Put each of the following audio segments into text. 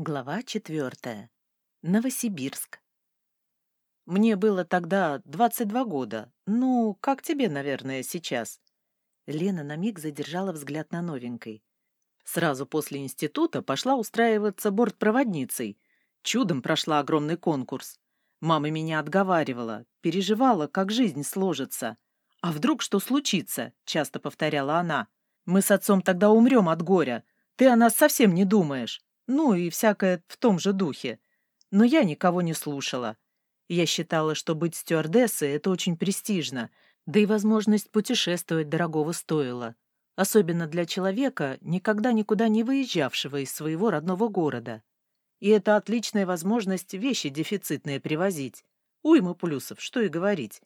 Глава четвертая. Новосибирск. Мне было тогда 22 года. Ну, как тебе, наверное, сейчас? Лена на миг задержала взгляд на новенькой. Сразу после института пошла устраиваться бортпроводницей. Чудом прошла огромный конкурс. Мама меня отговаривала, переживала, как жизнь сложится. «А вдруг что случится?» — часто повторяла она. «Мы с отцом тогда умрем от горя. Ты о нас совсем не думаешь». Ну и всякое в том же духе. Но я никого не слушала. Я считала, что быть стюардессой — это очень престижно, да и возможность путешествовать дорогого стоила. Особенно для человека, никогда никуда не выезжавшего из своего родного города. И это отличная возможность вещи дефицитные привозить. Уйма плюсов, что и говорить.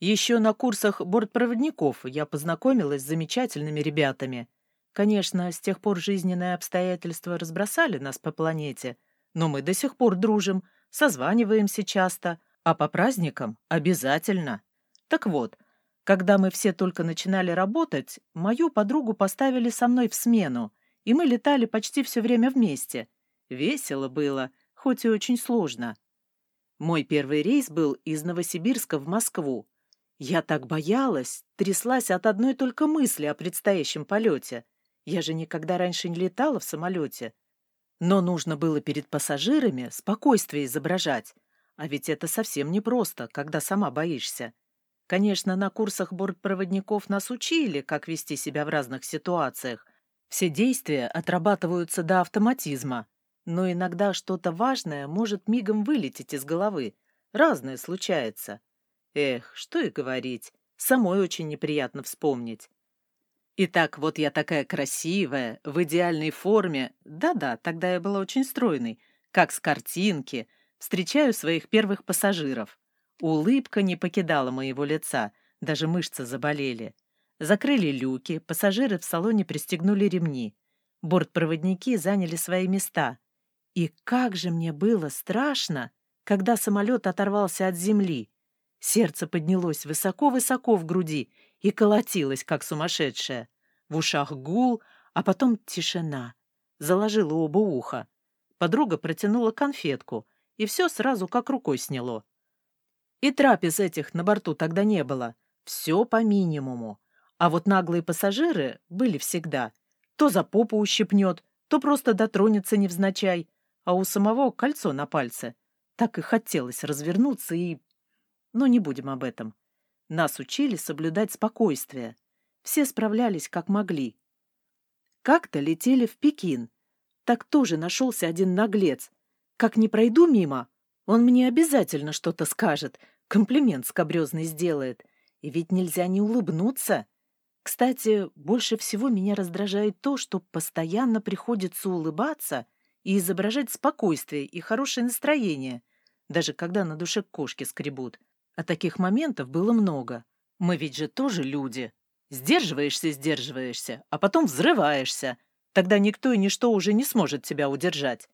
Еще на курсах бортпроводников я познакомилась с замечательными ребятами. Конечно, с тех пор жизненные обстоятельства разбросали нас по планете, но мы до сих пор дружим, созваниваемся часто, а по праздникам обязательно. Так вот, когда мы все только начинали работать, мою подругу поставили со мной в смену, и мы летали почти все время вместе. Весело было, хоть и очень сложно. Мой первый рейс был из Новосибирска в Москву. Я так боялась, тряслась от одной только мысли о предстоящем полете. Я же никогда раньше не летала в самолете. Но нужно было перед пассажирами спокойствие изображать. А ведь это совсем непросто, когда сама боишься. Конечно, на курсах бортпроводников нас учили, как вести себя в разных ситуациях. Все действия отрабатываются до автоматизма. Но иногда что-то важное может мигом вылететь из головы. Разное случается. Эх, что и говорить. Самой очень неприятно вспомнить. Итак, вот я такая красивая, в идеальной форме. Да-да, тогда я была очень стройной, как с картинки. Встречаю своих первых пассажиров. Улыбка не покидала моего лица, даже мышцы заболели. Закрыли люки, пассажиры в салоне пристегнули ремни. Бортпроводники заняли свои места. И как же мне было страшно, когда самолет оторвался от земли. Сердце поднялось высоко-высоко в груди и колотилось, как сумасшедшая. В ушах гул, а потом тишина. Заложила оба уха. Подруга протянула конфетку, и все сразу как рукой сняло. И трапез этих на борту тогда не было. Все по минимуму. А вот наглые пассажиры были всегда. То за попу ущипнет, то просто дотронется невзначай, а у самого кольцо на пальце. Так и хотелось развернуться и... Но не будем об этом. Нас учили соблюдать спокойствие. Все справлялись как могли. Как-то летели в Пекин. Так тоже нашелся один наглец. Как не пройду мимо, он мне обязательно что-то скажет, комплимент скобрезный сделает. И ведь нельзя не улыбнуться. Кстати, больше всего меня раздражает то, что постоянно приходится улыбаться и изображать спокойствие и хорошее настроение, даже когда на душе кошки скребут. А таких моментов было много. Мы ведь же тоже люди. Сдерживаешься, сдерживаешься, а потом взрываешься. Тогда никто и ничто уже не сможет тебя удержать.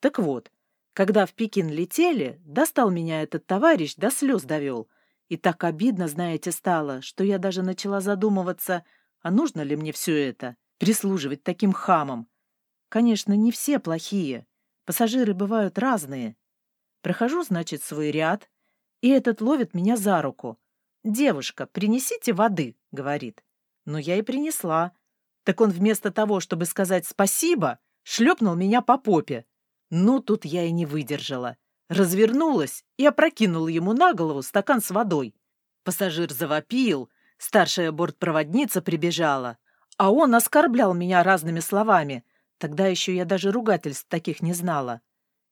Так вот, когда в Пекин летели, достал меня этот товарищ, до слез довел. И так обидно, знаете, стало, что я даже начала задумываться, а нужно ли мне все это, прислуживать таким хамам. Конечно, не все плохие. Пассажиры бывают разные. Прохожу, значит, свой ряд, и этот ловит меня за руку. «Девушка, принесите воды», — говорит. Ну, я и принесла. Так он вместо того, чтобы сказать «спасибо», шлепнул меня по попе. Ну, тут я и не выдержала. Развернулась и опрокинула ему на голову стакан с водой. Пассажир завопил, старшая бортпроводница прибежала. А он оскорблял меня разными словами. Тогда еще я даже ругательств таких не знала.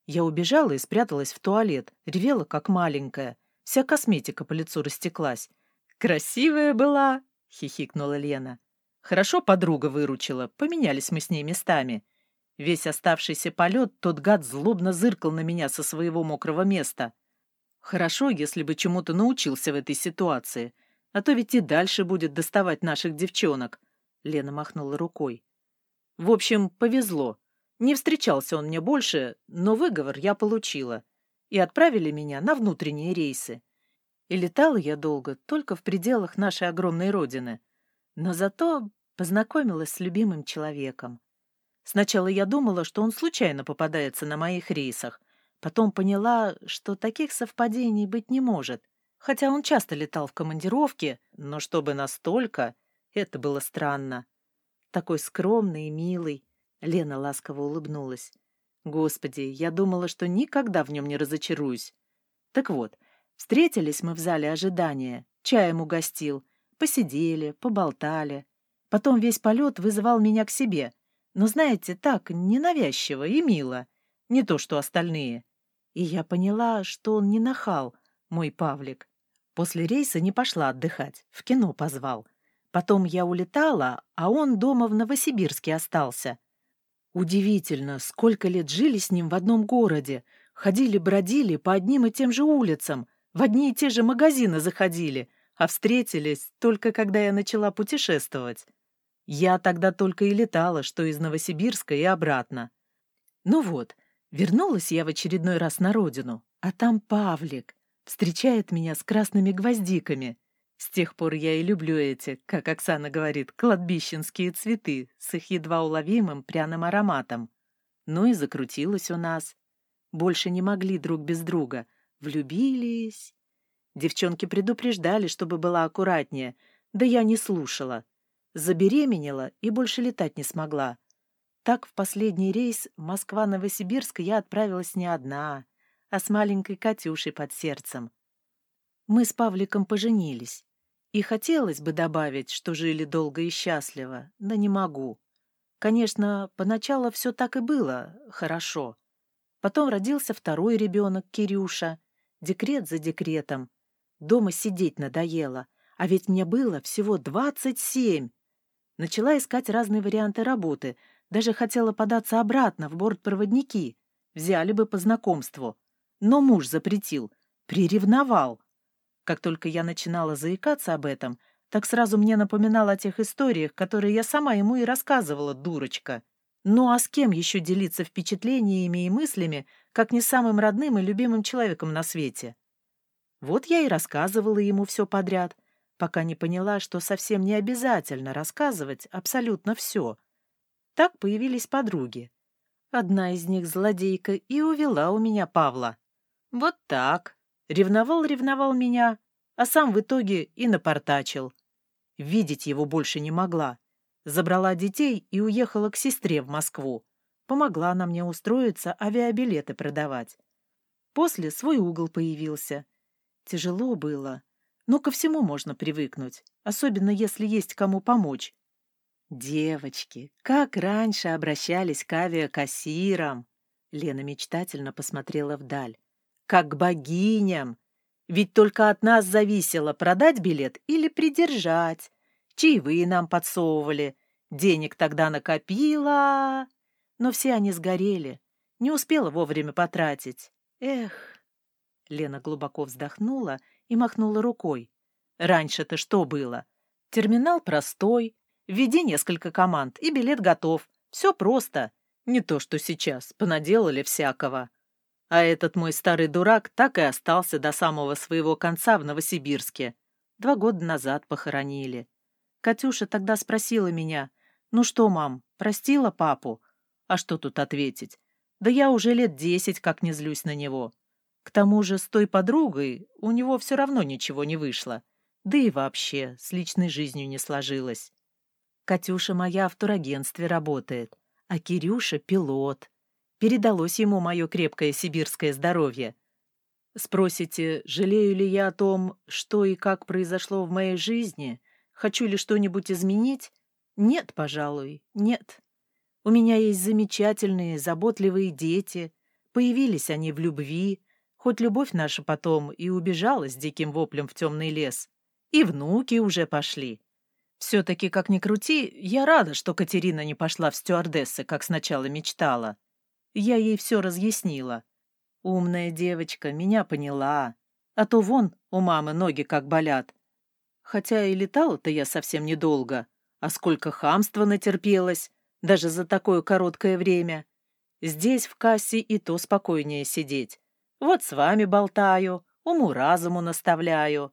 Я убежала и спряталась в туалет, ревела как маленькая. Вся косметика по лицу растеклась. «Красивая была!» — хихикнула Лена. «Хорошо подруга выручила, поменялись мы с ней местами. Весь оставшийся полет тот гад злобно зыркал на меня со своего мокрого места. Хорошо, если бы чему-то научился в этой ситуации, а то ведь и дальше будет доставать наших девчонок». Лена махнула рукой. «В общем, повезло. Не встречался он мне больше, но выговор я получила. И отправили меня на внутренние рейсы. И летала я долго, только в пределах нашей огромной родины. Но зато познакомилась с любимым человеком. Сначала я думала, что он случайно попадается на моих рейсах. Потом поняла, что таких совпадений быть не может. Хотя он часто летал в командировке, но чтобы настолько, это было странно. Такой скромный и милый. Лена ласково улыбнулась. Господи, я думала, что никогда в нем не разочаруюсь. Так вот, встретились мы в зале ожидания, чаем угостил, посидели, поболтали. Потом весь полет вызывал меня к себе. Но, знаете, так, ненавязчиво и мило. Не то, что остальные. И я поняла, что он не нахал, мой Павлик. После рейса не пошла отдыхать, в кино позвал. Потом я улетала, а он дома в Новосибирске остался. Удивительно, сколько лет жили с ним в одном городе. Ходили-бродили по одним и тем же улицам, в одни и те же магазины заходили, а встретились только когда я начала путешествовать. Я тогда только и летала, что из Новосибирска и обратно. Ну вот, вернулась я в очередной раз на родину, а там Павлик встречает меня с красными гвоздиками. С тех пор я и люблю эти, как Оксана говорит, кладбищенские цветы с их едва уловимым пряным ароматом. Ну и закрутилось у нас. Больше не могли друг без друга. Влюбились. Девчонки предупреждали, чтобы была аккуратнее, да я не слушала. Забеременела и больше летать не смогла. Так в последний рейс Москва-Новосибирск я отправилась не одна, а с маленькой Катюшей под сердцем. Мы с Павликом поженились. И хотелось бы добавить, что жили долго и счастливо, да не могу. Конечно, поначалу все так и было, хорошо. Потом родился второй ребенок, Кирюша. Декрет за декретом. Дома сидеть надоело, а ведь мне было всего двадцать семь. Начала искать разные варианты работы, даже хотела податься обратно в бортпроводники. Взяли бы по знакомству. Но муж запретил, приревновал. Как только я начинала заикаться об этом, так сразу мне напоминал о тех историях, которые я сама ему и рассказывала, дурочка. Ну а с кем еще делиться впечатлениями и мыслями, как не самым родным и любимым человеком на свете? Вот я и рассказывала ему все подряд, пока не поняла, что совсем не обязательно рассказывать абсолютно все. Так появились подруги. Одна из них злодейка и увела у меня Павла. Вот так. Ревновал-ревновал меня, а сам в итоге и напортачил. Видеть его больше не могла. Забрала детей и уехала к сестре в Москву. Помогла она мне устроиться, авиабилеты продавать. После свой угол появился. Тяжело было, но ко всему можно привыкнуть, особенно если есть кому помочь. Девочки, как раньше обращались к авиакассирам? Лена мечтательно посмотрела вдаль как богиням. Ведь только от нас зависело, продать билет или придержать. Чаевые нам подсовывали. Денег тогда накопила. Но все они сгорели. Не успела вовремя потратить. Эх. Лена глубоко вздохнула и махнула рукой. Раньше-то что было? Терминал простой. Введи несколько команд, и билет готов. Все просто. Не то, что сейчас. Понаделали всякого. А этот мой старый дурак так и остался до самого своего конца в Новосибирске. Два года назад похоронили. Катюша тогда спросила меня, «Ну что, мам, простила папу?» А что тут ответить? Да я уже лет десять как не злюсь на него. К тому же с той подругой у него все равно ничего не вышло. Да и вообще с личной жизнью не сложилось. Катюша моя в турагентстве работает, а Кирюша — пилот передалось ему мое крепкое сибирское здоровье. Спросите, жалею ли я о том, что и как произошло в моей жизни? Хочу ли что-нибудь изменить? Нет, пожалуй, нет. У меня есть замечательные, заботливые дети. Появились они в любви, хоть любовь наша потом и убежала с диким воплем в темный лес. И внуки уже пошли. Все-таки, как ни крути, я рада, что Катерина не пошла в стюардессы, как сначала мечтала. Я ей все разъяснила. Умная девочка, меня поняла. А то вон у мамы ноги как болят. Хотя и летала-то я совсем недолго. А сколько хамства натерпелась, даже за такое короткое время. Здесь в кассе и то спокойнее сидеть. Вот с вами болтаю, уму-разуму наставляю.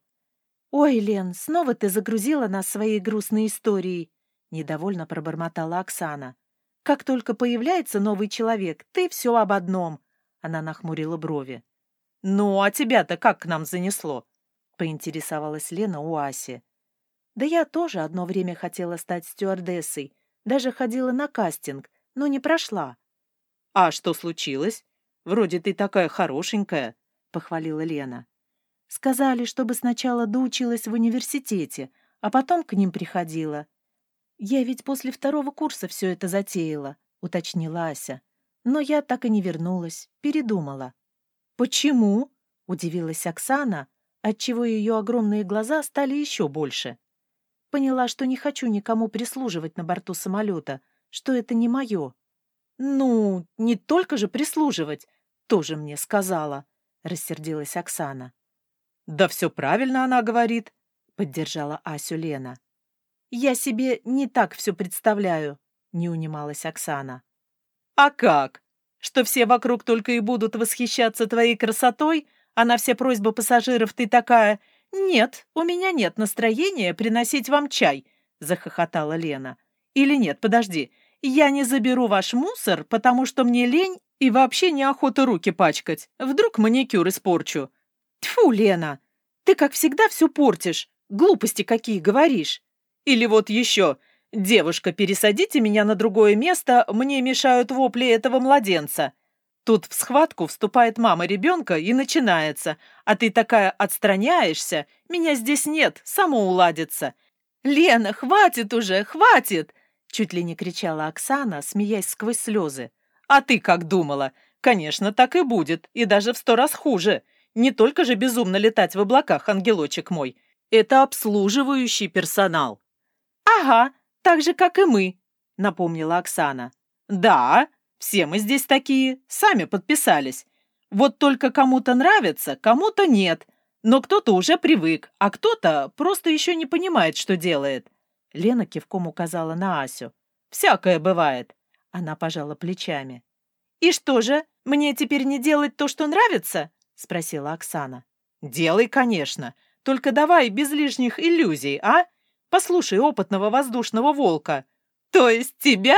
«Ой, Лен, снова ты загрузила нас своей грустной историей», — недовольно пробормотала Оксана. Как только появляется новый человек, ты все об одном. Она нахмурила брови. «Ну, а тебя-то как к нам занесло?» — поинтересовалась Лена у Аси. «Да я тоже одно время хотела стать стюардессой. Даже ходила на кастинг, но не прошла». «А что случилось? Вроде ты такая хорошенькая», — похвалила Лена. «Сказали, чтобы сначала доучилась в университете, а потом к ним приходила. Я ведь после второго курса все это затеяла», — уточнила Ася. «Но я так и не вернулась, передумала». «Почему?» — удивилась Оксана, отчего ее огромные глаза стали еще больше. Поняла, что не хочу никому прислуживать на борту самолета, что это не мое. «Ну, не только же прислуживать», — тоже мне сказала, — рассердилась Оксана. «Да все правильно она говорит», — поддержала Асю Лена. «Я себе не так все представляю», — не унималась Оксана. «А как? Что все вокруг только и будут восхищаться твоей красотой, а на все просьбы пассажиров ты такая «Нет, у меня нет настроения приносить вам чай», — захохотала Лена. «Или нет, подожди, я не заберу ваш мусор, потому что мне лень и вообще неохота руки пачкать. Вдруг маникюр испорчу». «Тьфу, Лена, ты, как всегда, все портишь. Глупости какие говоришь». «Или вот еще, девушка, пересадите меня на другое место, мне мешают вопли этого младенца». Тут в схватку вступает мама ребенка и начинается, а ты такая отстраняешься, меня здесь нет, само уладится. «Лена, хватит уже, хватит!» Чуть ли не кричала Оксана, смеясь сквозь слезы. «А ты как думала? Конечно, так и будет, и даже в сто раз хуже. Не только же безумно летать в облаках, ангелочек мой. Это обслуживающий персонал». «Ага, так же, как и мы», — напомнила Оксана. «Да, все мы здесь такие, сами подписались. Вот только кому-то нравится, кому-то нет. Но кто-то уже привык, а кто-то просто еще не понимает, что делает. Лена кивком указала на Асю. «Всякое бывает». Она пожала плечами. «И что же, мне теперь не делать то, что нравится?» спросила Оксана. «Делай, конечно. Только давай без лишних иллюзий, а? Послушай опытного воздушного волка». «То есть тебя?»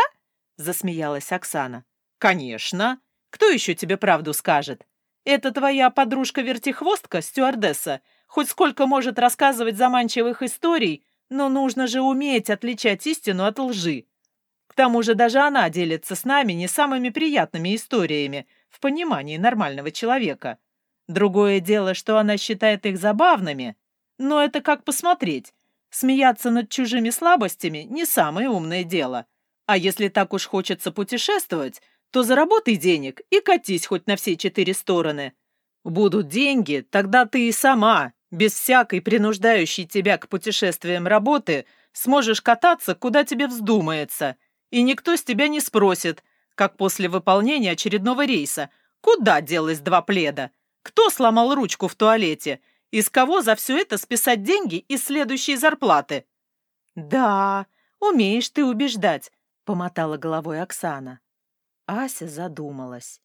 засмеялась Оксана. «Конечно. Кто еще тебе правду скажет? Это твоя подружка-вертихвостка, стюардесса, хоть сколько может рассказывать заманчивых историй, но нужно же уметь отличать истину от лжи. К тому же даже она делится с нами не самыми приятными историями в понимании нормального человека. Другое дело, что она считает их забавными, но это как посмотреть. Смеяться над чужими слабостями – не самое умное дело. А если так уж хочется путешествовать – то заработай денег и катись хоть на все четыре стороны. Будут деньги, тогда ты и сама, без всякой принуждающей тебя к путешествиям работы, сможешь кататься, куда тебе вздумается, и никто с тебя не спросит, как после выполнения очередного рейса, куда делось два пледа, кто сломал ручку в туалете, из кого за все это списать деньги из следующей зарплаты. «Да, умеешь ты убеждать», — помотала головой Оксана. Ася задумалась.